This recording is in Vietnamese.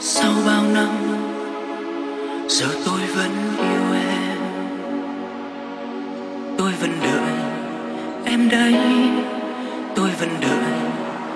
sau bao năm giờ tôi vẫn yêu em. Tôi vẫn đợi em đây, tôi vẫn đợi